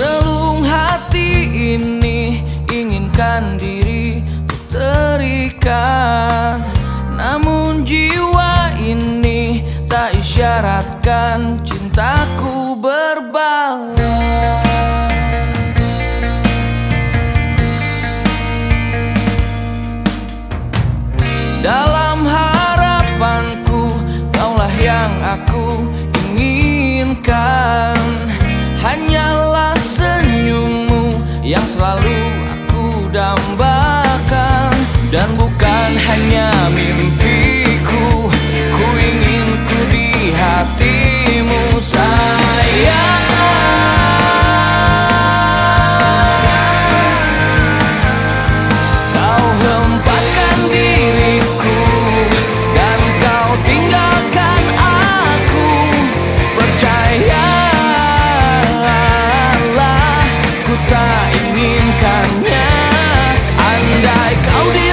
Relung hati ini inginkan diri terikat. Namun jiwa ini tak isyaratkan cintaku berbalas menginginkannya. Andai kau di